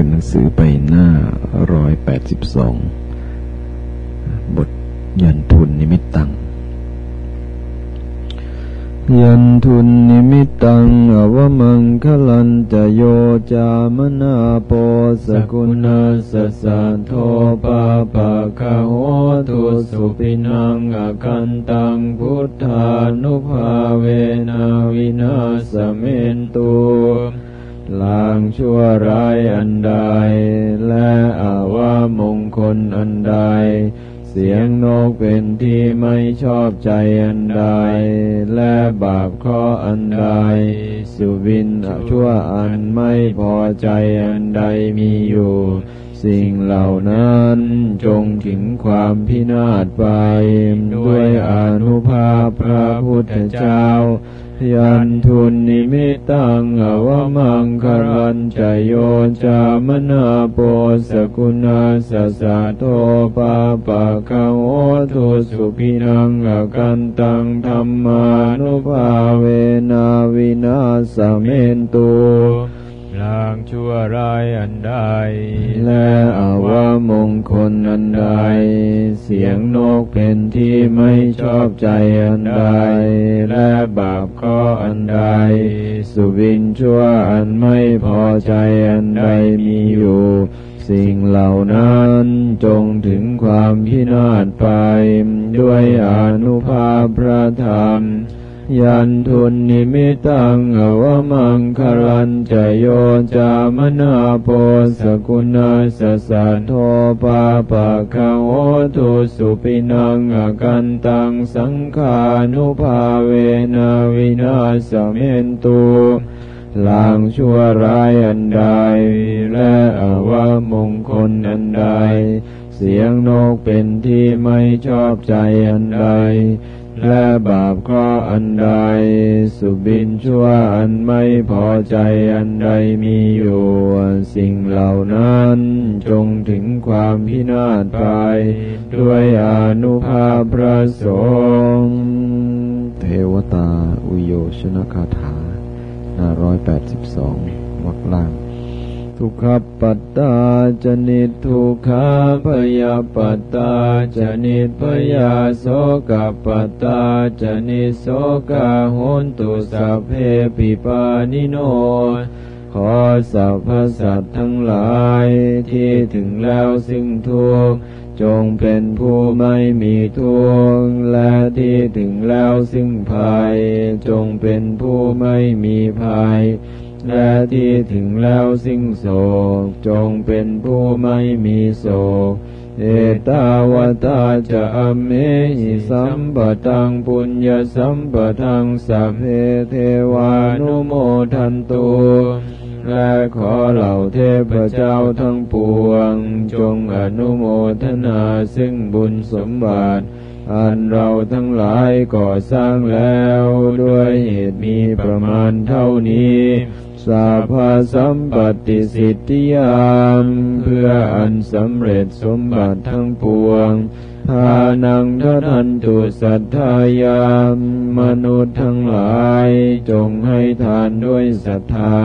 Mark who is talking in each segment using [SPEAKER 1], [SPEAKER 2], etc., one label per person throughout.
[SPEAKER 1] ปิดหนังสือไปหน้าร้อยแปดสิบสองบทยันทุนนิมิตตัง ยันทุนนิมิตตังอวมังคลัญจะโยจามะนาโป สะกุณัสสะสัทโทปาปัคคะโห ทุสสุปินัง อะกันตังพุทธานุภาเวนะ วินาสเมนตุ ลางชั่วร้ายอันใด และอาวามงคลอันใด เสียงนกเป็นที่ไม่ชอบใจอันใด และบาปข้ออันใด สุวินชั่วอันไม่พอใจอันใดมีอยู่ สิ่งเหล่านั้นจงถึงความพินาศไป ด้วยอนุภาพพระพุทธเจ้า ยันทุนนิมิตังอวมังคารันจโยจามนาโปสกุณาสสะโทปาปะคะโอทุสุพินังอกันตังธรรมานุภาเวนาวินาสเมนตุ
[SPEAKER 2] ลางชั่วร้ายอันใด
[SPEAKER 1] และอาวามงคลอันใด เสียงนกเป็นที่ไม่ชอบใจอันใด และบาปข้ออันใด สุวินชั่วอันไม่พอใจอันใดมีอยู่สิ่งเหล่านั้นจงถึงความพินาศไป ด้วยอนุภาพพระธรรม ยันทุนนิมิตังอวมังคารันจโยจามนาโปสกุณาสสัทโทปาปะคะโอตุสุปินังอกันตังสังขานุภาเวนาวินาสเมนตุลางชั่วร้ายอันใด และอวมงคลอันใด เสียงนกเป็นที่ไม่ชอบใจอันใด และบาปข้ออันใด สุบินชั่วอันไม่พอใจอันใดมีอยู่ สิ่งเหล่านั้นจงถึงความพินาศไป ด้วยอนุภาพพระสงฆ์เทวตาอุโยชนคาถาหน้าร้อยแปดสิบสองวักล่าง ทุกขปัตตาจนิทุกขาพยาปัตตาจนิพยาโสกปัตตาจนิโสกหุนตุสัพเพปิปานิโนขอสัพพสัตทั้งหลายที่ถึงแล้วซึ่งทุกจงเป็นผู้ไม่มีทุกข์และที่ถึงแล้วซึ่งภัย จงเป็นผู้ไม่มีภัย และที่ถึงแล้วสิ้งโศก จงเป็นผู้ไม่มีโศก เอตาวตาจะอเมหิสัมปตังปุญญสัมปทังสัพเพเทวานุโมทันตุและขอเหล่าเทพเจ้าทั้งปวง จงอนุโมทนาซึ่งบุญสมบัติอันเราทั้งหลายก่อสร้างแล้วด้วยเหตุมีประมาณเท่านี้ สัพพสัมปติสิทธิยามเพื่ออันสำเร็จสมบัติทั้งปวงทานังทันตุสัทธายามมนุษย์ทั้งหลายจงให้ทานด้วยศรัทธา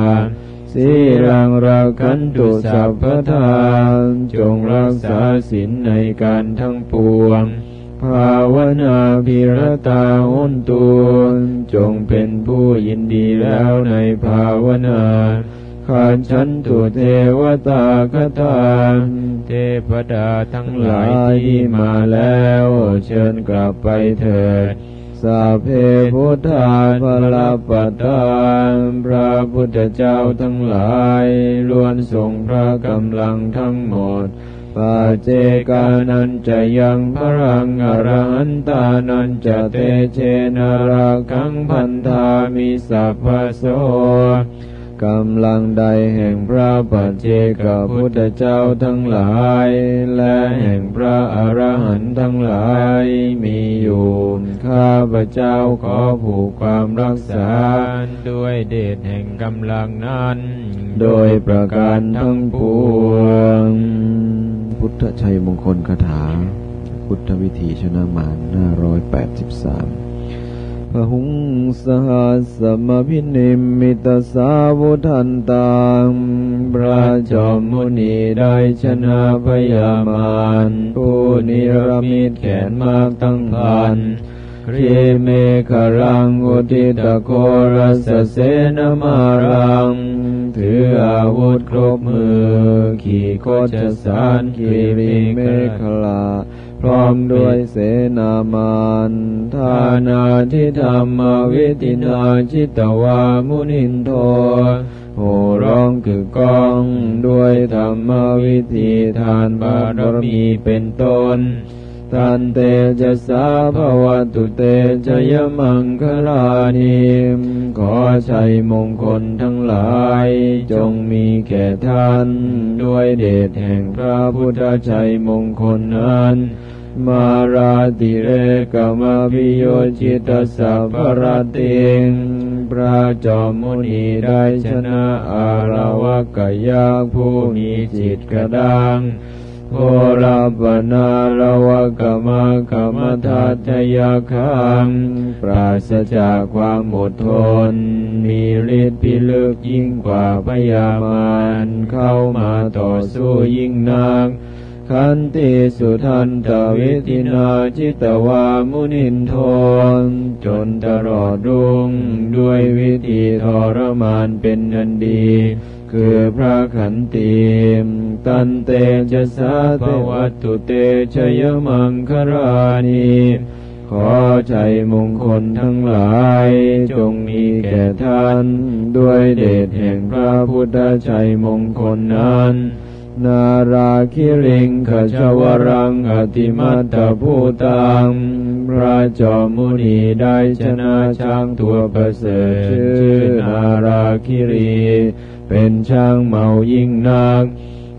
[SPEAKER 1] สีรังราคันตุสัพพทานจงรักษาศีลในการทั้งปวง ภาวนาพิรตาหุนตุจงเป็นผู้ยินดีแล้วในภาวนาขาฉันตุเทวตาคตาเทพดาทั้งหลายที่มาแล้ว เชิญกลับไปเถิดสาเพพุทธาภลปตานพระพุทธเจ้าทั้งหลายล้วนทรงพระกำลังทั้งหมด ปัจเจกานันจะยังพรังอรหันตานันจะเตเชนราคังพันธามิสัพพโส กำลังใดแห่งพระปัจเจกพุทธเจ้าทั้งหลาย และแห่งพระอรหันต์ทั้งหลายมีอยู่ ข้าพเจ้าขอผูกความรักษา
[SPEAKER 2] ด้วยเดชแห่งกำลังนั้น
[SPEAKER 1] โดยประการทั้งปวง พุทธชัยมงคลคาถา พุทธวิธีชนะมารหน้าร้อยแปดสิบสาม หุงสหัสมพินิมิตสาวุทันตังพระจอมมุนีได้ชนะพยามารผู้นิรมิตแขนมากตั้งพันครีเมฆรังอุทิตโครัสเสนมารัง ถืออาวุธครบมือ ขี่โคจสารคีรีเมฆลา พร้อมด้วยเสนามานทานาทิธรรมวิตินาจิตวามุนินโทโหร้องคือกอง ด้วยธรรมวิธีทานบารมีเป็นต้น ทันเตจะสาภวตุเตจะยมังคลานิมขอชัยมงคลทั้งหลาย จงมีแก่ท่าน ด้วยเดชแห่งพระพุทธชัยมงคลนั้นมาราติเรกมาพิโยจิตสัพพรติงพระจอมมุนีได้ชนะอาราวกยาผู้มีจิตกระด้าง โอราปนาลวะกมากรรมทัตยาคัง ปราศจากความอดทน มีฤทธิ์พิลึกยิ่งกว่าพยามารเข้ามาต่อสู้ยิ่งนักขันติสุทันตวิธินาจิตวามุนินทนจนตลอดรุ่งด้วยวิธีทรมานเป็นอันดี คือพระขันติตันเตจะสาภวัตุเตชยมังครานีขอใจมงคลทั้งหลาย จงมีแก่ท่าน ด้วยเดชแห่งพระพุทธชัยมงคลนั้น นาราคิริงขจวรังอติมัตตภูตังพระจอมมุนีได้ชนะช้างตัวประเสริฐชื่อนาราคิรี เป็นช่างเมายิ่งนัก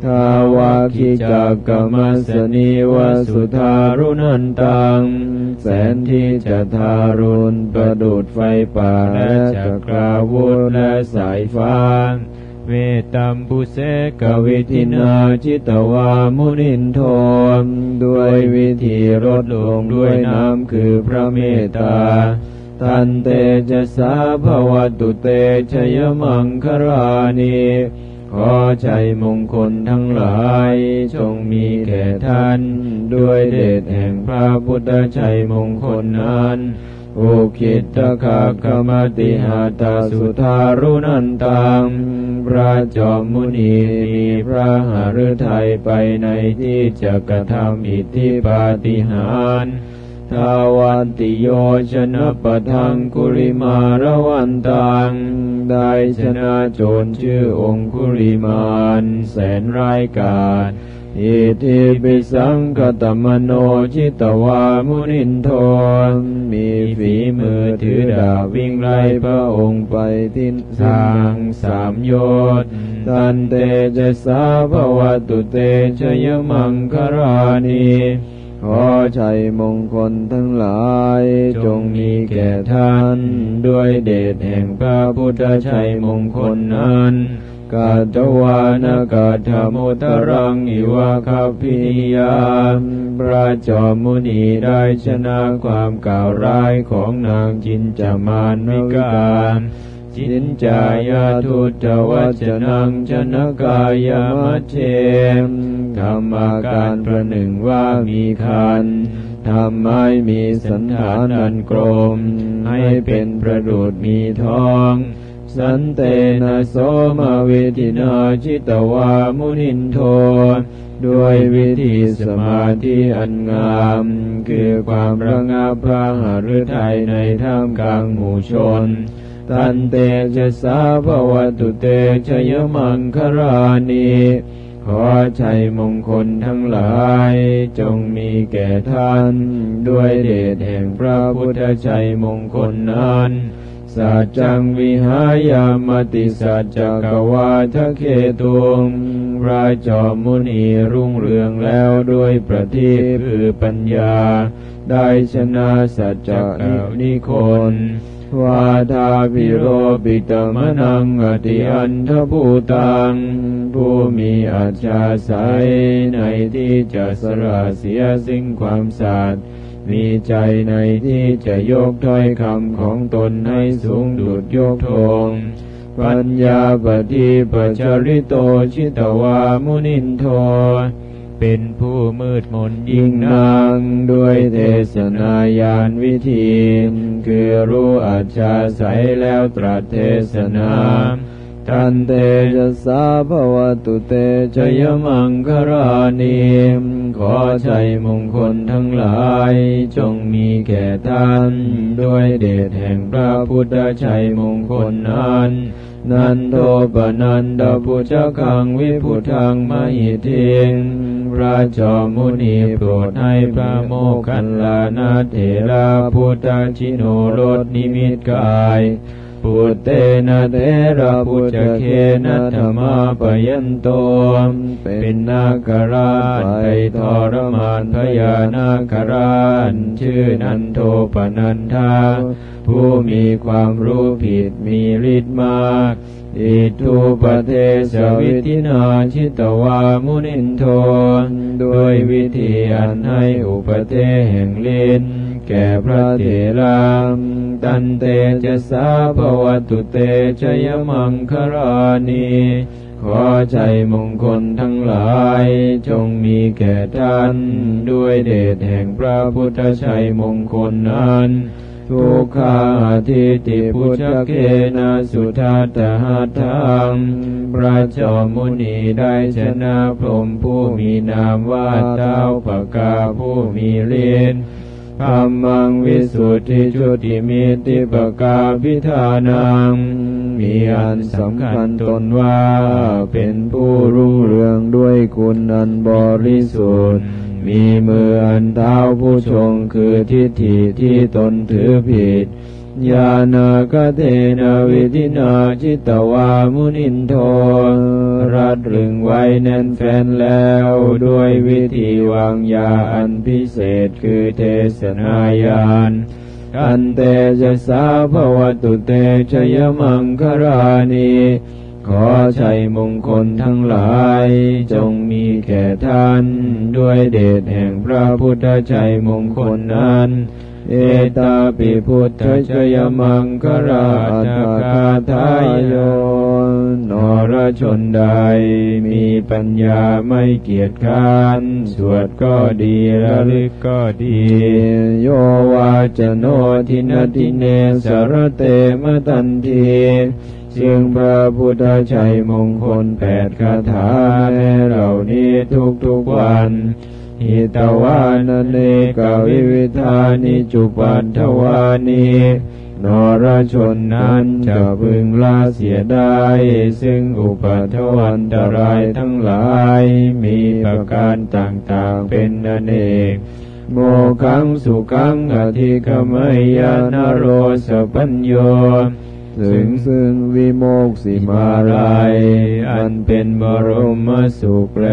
[SPEAKER 1] ทาวาคิจักกมัสนีวสุธารุนันตัง แสนที่จะทารุณประดุดไฟป่าและจักราวุธและสายฟ้า
[SPEAKER 2] เวตัมปุเสก
[SPEAKER 1] กวิธินาจิตวามุนินโทมด้วยวิธีลดลงด้วยน้ำคือพระเมตตา ทันเตจะสาภวตุเตชยมังครานีขอชัยมงคลทั้งหลาย จงมีแก่ท่าน ด้วยเดชแห่งพระพุทธชัยมงคลนั้นอุคิตคาคมติหาตาสุธารุนันตังพระจอมมุนีมีพระหฤทัยไปในที่จะกระทำอิทธิปาฏิหาริย์ ทาวันติโยชนะปะทังกุริมาระวันตัง ได้ชนะโจรชื่อองคุริมานแสนรายกาจอิทิปิสังคตมโนชิตวามุนินโทมีฝีมือถือดาบวิ่งไล่พระองค์ไปทิศทางสามโยชน์ตันเตจะสาภวตุเตชยมังครานี ขอชัยมงคลทั้งหลาย จงมีแก่ท่าน ด้วยเดชแห่งพระพุทธชัยมงคลนั้นกาตวานากาธมุตรังอิวาคาพิยามพระจอมมุนีได้ชนะความกล่าวร้ายของนางจินจามานมิการ จินจายาทุตวัจนังชนกายามัเชมทำอาการประหนึ่งว่ามีคันทำไมมีสันฐานอันกลม ให้เป็นประดุดมีทองสันเตนะโสมาเวทินาชิตวามุนินโท ด้วยวิธีสมาธิอันงาม คือความระงับพระหฤทัยในท่ามกลางหมู่ชน ตันเตจะสาภวตุเตชยมังครานีขอชัยมงคลทั้งหลาย จงมีแก่ท่าน ด้วยเดชแห่งพระพุทธชัยมงคลนั้นสัจจังวิหายามติสัจจกวาทะเคตุงพระจอมมุนีรุ่งเรืองแล้วด้วยประทีปคือปัญญา ได้ชนะสัจจนิคน วาทาพิโรปิตมนังอติอันทภูตัง ผู้มีอาชาสัยในที่จะสละเสียสิ่งความสัตย์มีใจในที่จะยกถ้อยคำของตนให้สูงดุดยกธงปัญญาปฏิปัจริโตชิตวามุนินโท
[SPEAKER 2] เป็นผู้มืดมนยิ่งนั
[SPEAKER 1] นางด้วยเทศนายานวิธีคือรู้อัจฉาใสยแล้วตรัสเทศนาทันเตจะสาภวตุเตชยมังครานีขอชัยมงคลทั้งหลาย จงมีแก่ท่าน ด้วยเดชแห่งพระพุทธชัยมงคลนั้น นันโทปนันดาพุชคังวิพุทังมหิทิงพระจอมมุนีโปรดให้พระโมคคัลลานาเถระพุทธชิโนรสนิมิตกายปุตเตนะเทระพุทธเคนะธรรมาปยันโตเป็นนาคราชไปทรมานพญานาคราชชื่อนันโทปนันทา ผู้มีความรู้ผิดมีฤทธิ์มากอิทุปเทสวิธินาชิตวามุนินโทด้วยวิธีอันให้อุปเทแห่งลินแก่พระเถรามตันเตจะสาภวตุเตชยมังครานีขอใจมงคลทั้งหลาย จงมีแก่ท่าน ด้วยเดชแห่งพระพุทธชัยมงคลนั้น ทุกขาทิติพุทธเคนะสุทัตหาทังพระจอมมุนีได้ชนะพรมผู้มีนามว่าเท้าปกาผู้มีเลียนธรรมังวิสุทธิชุติมิติปกาพิธานัง มีอันสำคัญตนว่า เป็นผู้รู้เรื่องด้วยคุณอันบริสุทธิ์ มีมืออันเท้าผู้ชงคือทิฏฐิที่ตนถือผิดญาณกเทนวิธินาจิตวามุนินโทรัดรึงไว้แน่นแฟนแล้วด้วยวิธีวางยาอันพิเศษคือเทศนายานอันเตจะสาภวตุเตชยมังครานี ขอชัยมงคลทั้งหลาย จงมีแก่ท่าน ด้วยเดชแห่งพระพุทธชัยมงคลนั้น เอตาปิพุทธชยมังคราชคาทายโยนรชนใด มีปัญญาไม่เกียจค้าน สวดก็ดีระลึกก็ดี โยวาจโนทินติเนสรเตมตันที จึงพระพุทธชัยมงคลแปดคาถาเหล่านี้ทุกทุกๆวันหิตวานเนกวิวิธานิจุปันทวานีนรชนนั้นจะพึงละเสียได้ ซึ่งอุปัทวันตรายทั้งหลาย มีประการต่างๆเป็นอเนก โมขังสุขังอธิกมยานโรสปัญโย ถึงซึ่งวิโมกสิมาลายอันเป็นบรมสุขแล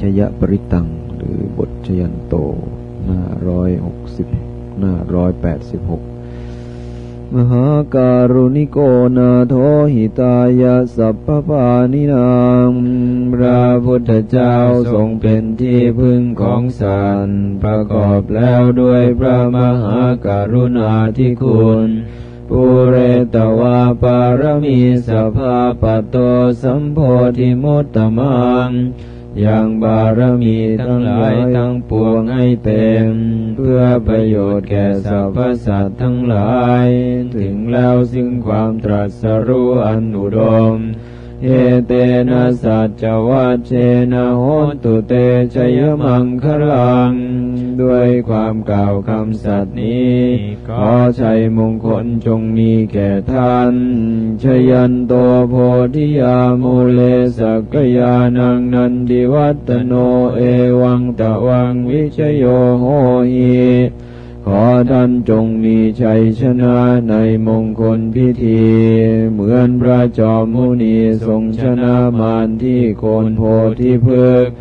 [SPEAKER 3] ชยปริตัง หรือบทชยันโต หน้าร้อยหกสิบหน้าร้อยแปดสิบหก มหาการุณิโกนาโทหิตายาสัพพปานินาม
[SPEAKER 1] พระพุทธเจ้าทรงเป็นที่พึ่งของสันประกอบแล้วด้วยพระมหาการุณาธิคุณปุเรตวาปารมีสภาปโตสัมโพธิมุตตมัง ยังบารมีทั้งหลายทั้งปวงให้เต็ม เพื่อประโยชน์แก่สรรพสัตว์ทั้งหลาย ถึงแล้วซึ่งความตรัสรู้อันอุดม เอเตนะสัจวัชเชนะโหตุเตชยมังครัง ด้วยความกล่าวคำสัตย์นี้ ขอชัยมงคลจงมีแก่ท่าน ชยันโตโพธิยามูเลสกยานังนันดิวัตโนเอวังตะวังวิชโยโหหิ ขอท่านจงมีชัยชนะในมงคลพิธี เหมือนพระจอมมุนีทรงชนะมารที่โคนโพธิพฤกษ์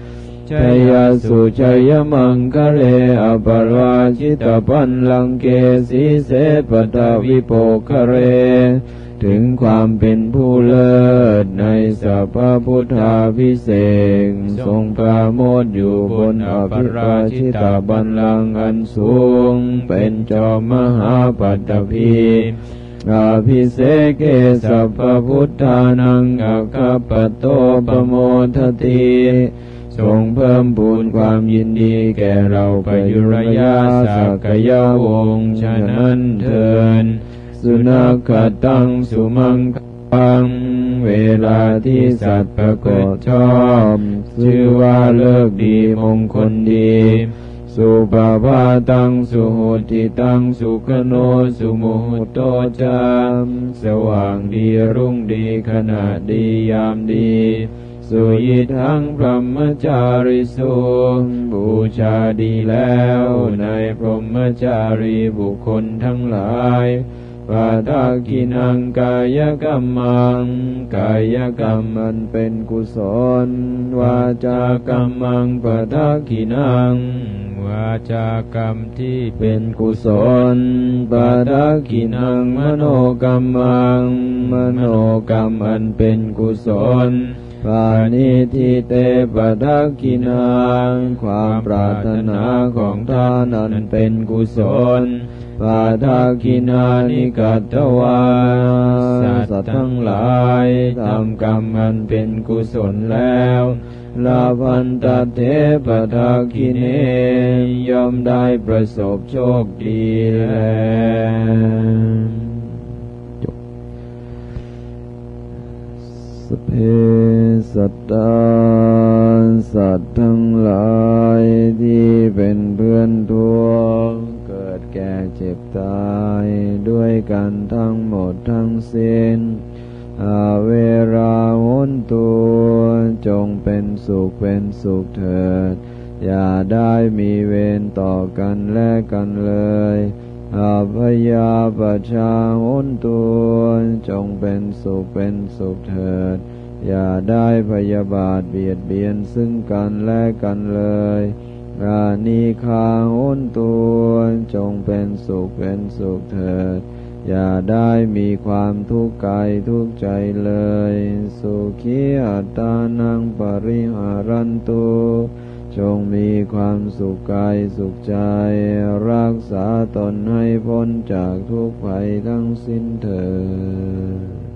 [SPEAKER 1] ชัยสุชัยมังคะเลอปราชิตปันลังเกสีเสปตวิโปคะเร ถึงความเป็นผู้เลิศในสัพพพุทธาพิเศษทรงปราโมทอยู่บนอภิราชิตาบัลลังก์อันสูง เป็นจอมมหาปัตตภีอาภิเสเกสัพพพุทธานังอัคคปโตปโมทติทรงเพิ่มพูนความยินดีแก่เราไปยุรยาสักยาวงฉะนั้นเถิน สุนัขตังสุมังคังเวลาที่สัตว์ปรากฏชอบชื่อว่าเลิกดีมงคลดี สุปาพาตังสุหุติตังสุขโนสุมุหุโตจามสว่างดีรุ่งดีขณะดียามดีสุยิทังพรหมจาริสุบูชาดีแล้วในพรหมจารีบุคคลทั้งหลาย ปาทากินังกายกรรมัง กายกรรมมันเป็นกุศล วาจากรรมังปาทากินัง
[SPEAKER 2] วาจากรรมที่เป็
[SPEAKER 1] นกุศลปาทากินังมโนกรรมัง มโนกรรมอันเป็นกุศลปานิทิเตปะทักกินังความปรารถนาของท่านนั้นเป็นกุศล ปาทักกินานิกัตวาสัตว์ทั้งหลายทำกรรมอันเป็นกุศลแล้วลาพันตเทปทักกิเนย่อมได้ประสบโชคดีแล้ว
[SPEAKER 3] สเพสัตตาสัตว์ทั้งหลายที่เป็นเพื่อนทุก แก่เจ็บตาย ด้วยกันทั้งหมดทั้งสิ้นอาเวราหนตัว จงเป็นสุขเป็นสุขเถิด อย่าได้มีเวรต่อกันและกันเลยอาพยาปชาหนตัว จงเป็นสุขเป็นสุขเถิด อย่าได้พยาบาทเบียดเบียนซึ่งกันและกันเลย อานิคาหนตัวจงเป็นสุขเป็นสุขเถิด อย่าได้มีความทุกข์กายทุกข์ใจเลย สุขีอัตตานังปริหารันตุจงมีความสุขกายสุขใจ รักษาตนให้พ้นจากทุกข์ภัยทั้งสิ้นเถิด